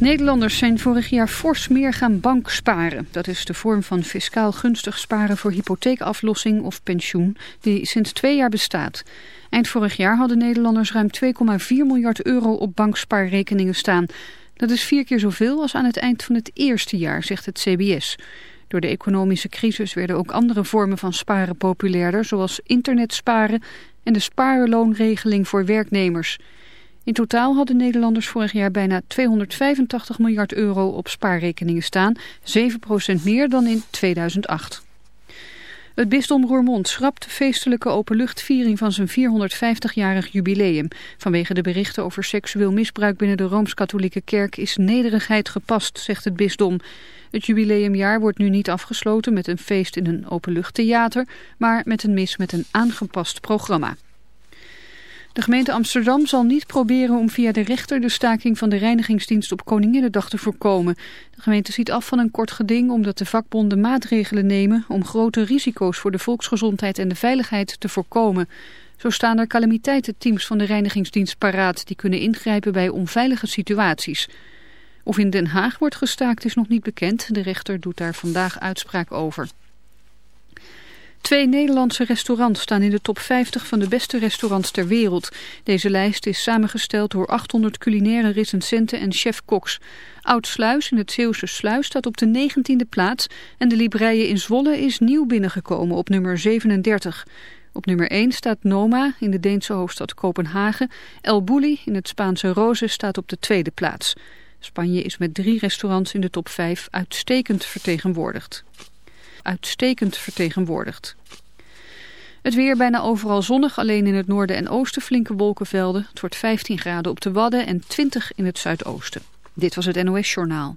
Nederlanders zijn vorig jaar fors meer gaan banksparen. Dat is de vorm van fiscaal gunstig sparen voor hypotheekaflossing of pensioen die sinds twee jaar bestaat. Eind vorig jaar hadden Nederlanders ruim 2,4 miljard euro op bankspaarrekeningen staan. Dat is vier keer zoveel als aan het eind van het eerste jaar, zegt het CBS. Door de economische crisis werden ook andere vormen van sparen populairder, zoals internetsparen en de spaarloonregeling voor werknemers. In totaal hadden Nederlanders vorig jaar bijna 285 miljard euro op spaarrekeningen staan, 7% meer dan in 2008. Het bisdom Roermond schrapt de feestelijke openluchtviering van zijn 450-jarig jubileum. Vanwege de berichten over seksueel misbruik binnen de Rooms-Katholieke Kerk is nederigheid gepast, zegt het bisdom. Het jubileumjaar wordt nu niet afgesloten met een feest in een openluchttheater, maar met een mis met een aangepast programma. De gemeente Amsterdam zal niet proberen om via de rechter de staking van de reinigingsdienst op Koninginnedag te voorkomen. De gemeente ziet af van een kort geding omdat de vakbonden maatregelen nemen om grote risico's voor de volksgezondheid en de veiligheid te voorkomen. Zo staan er calamiteitenteams van de reinigingsdienst paraat die kunnen ingrijpen bij onveilige situaties. Of in Den Haag wordt gestaakt is nog niet bekend. De rechter doet daar vandaag uitspraak over. Twee Nederlandse restaurants staan in de top 50 van de beste restaurants ter wereld. Deze lijst is samengesteld door 800 culinaire recensenten en chef-koks. Oud-Sluis in het Zeeuwse Sluis staat op de 19e plaats en de Libreien in Zwolle is nieuw binnengekomen op nummer 37. Op nummer 1 staat Noma in de Deense hoofdstad Kopenhagen. El Bulli in het Spaanse Rose staat op de tweede plaats. Spanje is met drie restaurants in de top 5 uitstekend vertegenwoordigd uitstekend vertegenwoordigd. Het weer bijna overal zonnig, alleen in het noorden en oosten flinke wolkenvelden. Het wordt 15 graden op de Wadden en 20 in het zuidoosten. Dit was het NOS Journaal.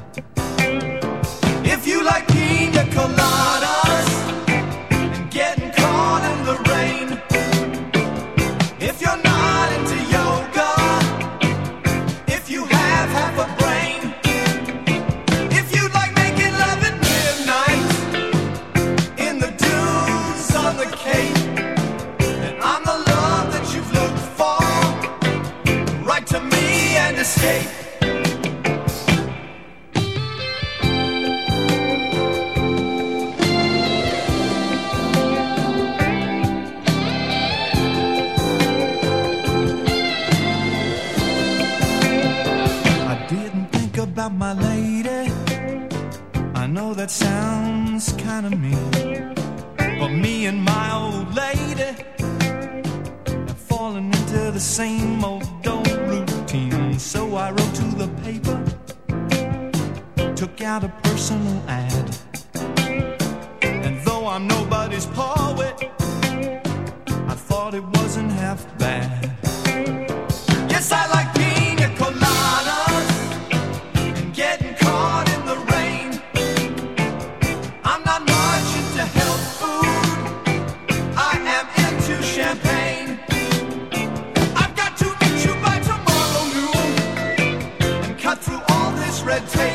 Red tape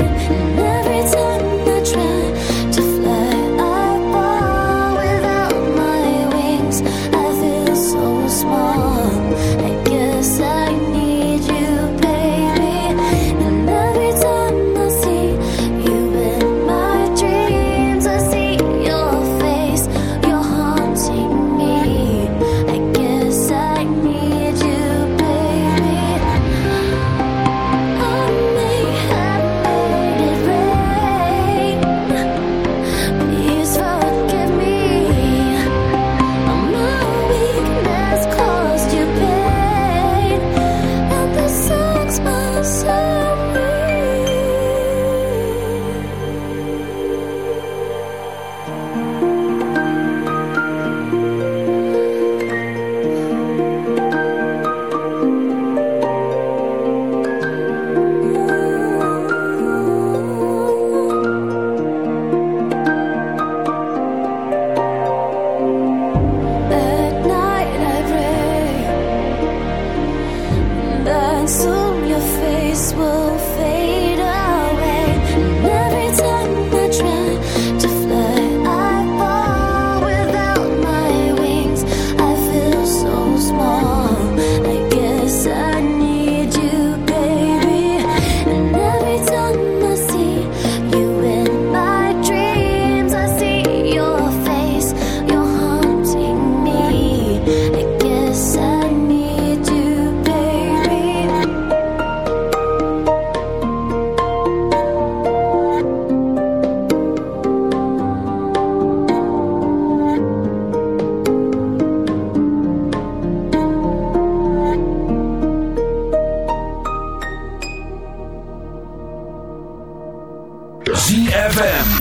every time I try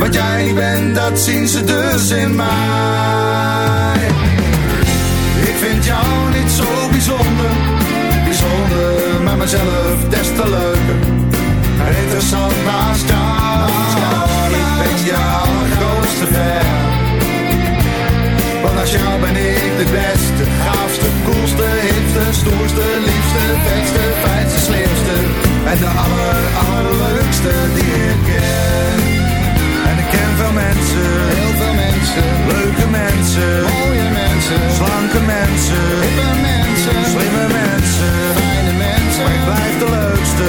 Wat jij bent, dat zien ze dus in mij. Ik vind jou niet zo bijzonder, bijzonder, maar mezelf des te leuker. Interessant naast jou, ik ben je allergrootste fan. Want naast jou ben ik de beste, gaafste, koelste, hipste, stoerste, liefste, vetste, fijnste, slimste. En de aller, allerleukste die. En ik ken veel mensen, heel veel mensen, leuke mensen, mooie mensen, slanke mensen, hippe mensen, slimme mensen, fijne mensen. Maar ik blijf de leukste,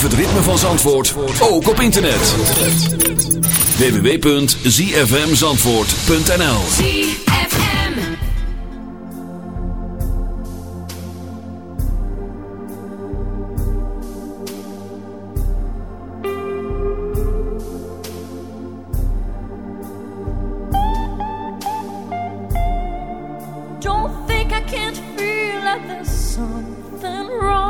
beleef het ritme van Zandvoort ook op internet. www.zfmzandvoort.nl ZFM Don't think I can't feel that there's something wrong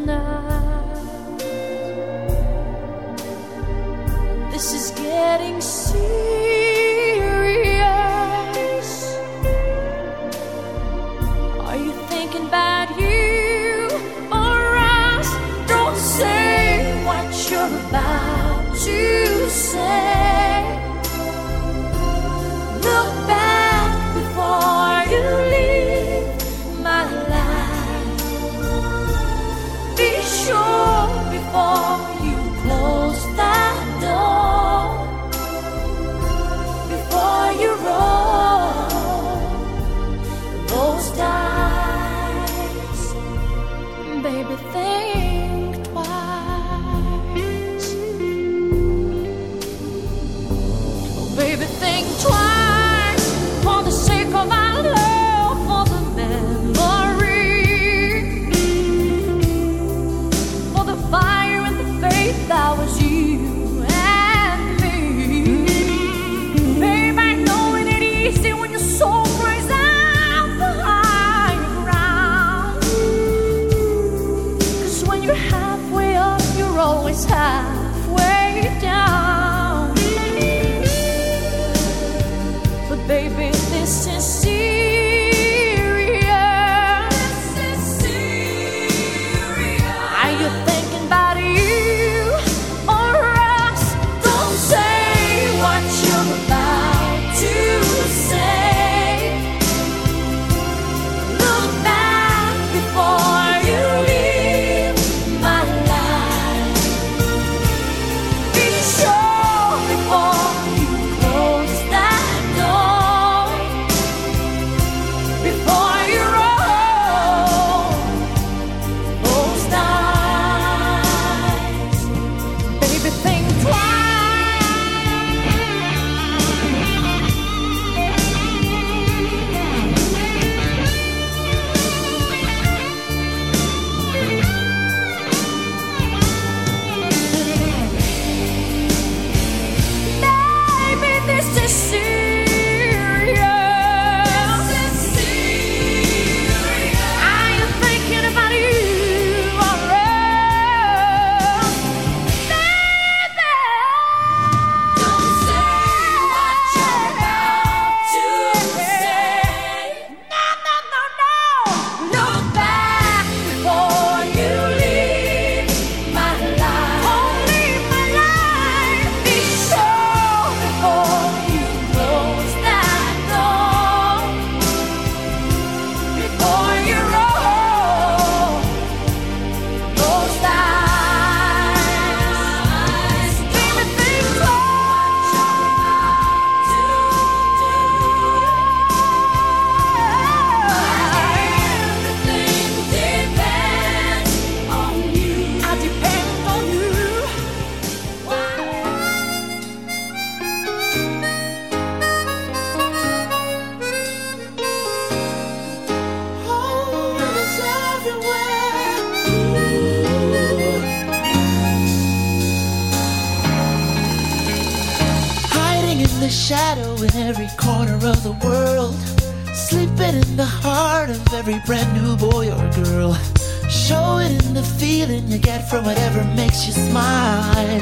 the feeling you get from whatever makes you smile.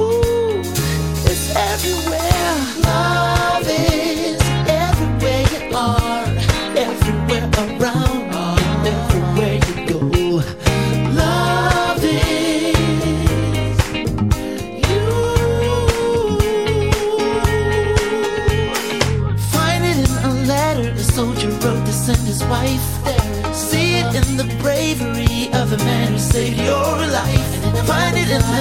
Ooh, it's everywhere.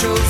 chose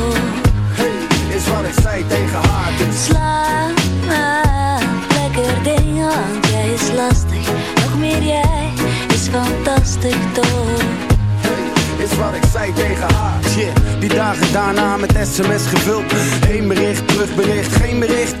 Zei tegen haar, dus Slaap, lekker ding, want jij is lastig. Nog meer jij is fantastisch toch? is wat ik zei tegen haar. Shit, die dagen daarna met sms gevuld. Eén bericht, terugbericht, geen bericht.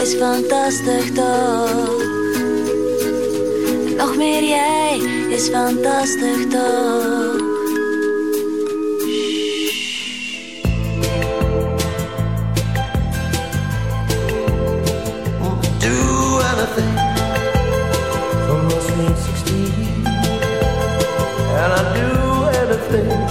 is fantastisch toch? Nog meer jij is fantastisch toch? do anything from sweet 16 and I do anything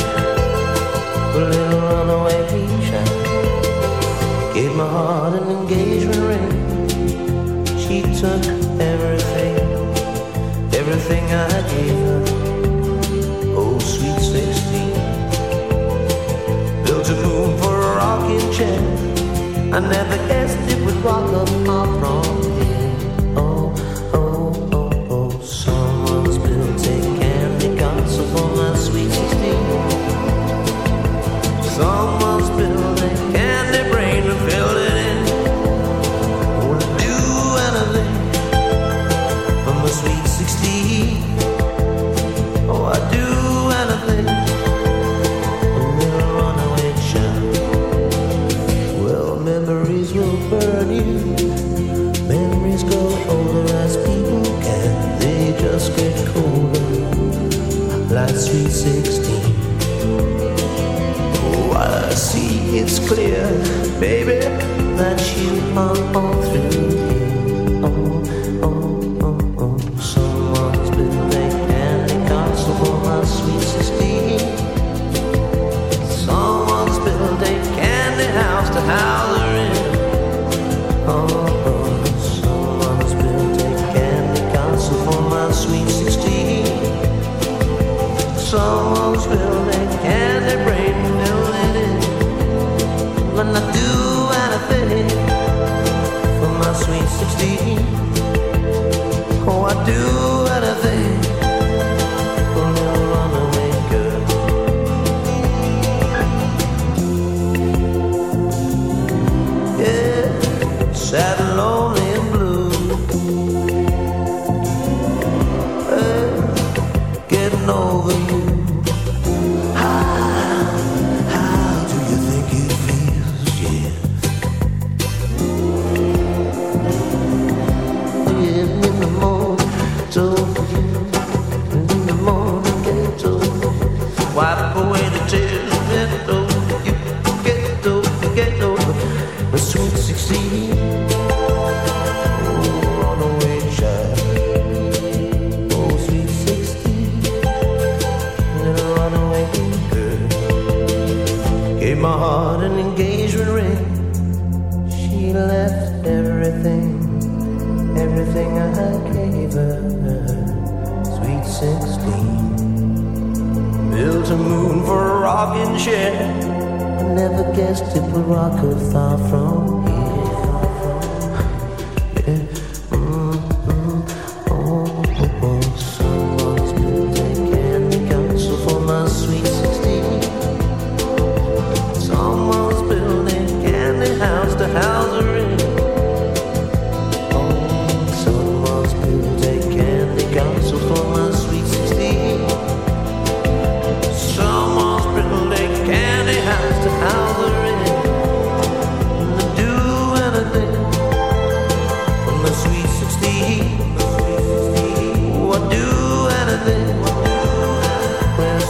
I never guessed it would rock up my